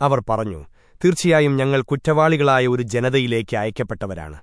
അവർ പറഞ്ഞു തീർച്ചയായും ഞങ്ങൾ കുറ്റവാളികളായ ഒരു ജനതയിലേക്ക് അയക്കപ്പെട്ടവരാണ്.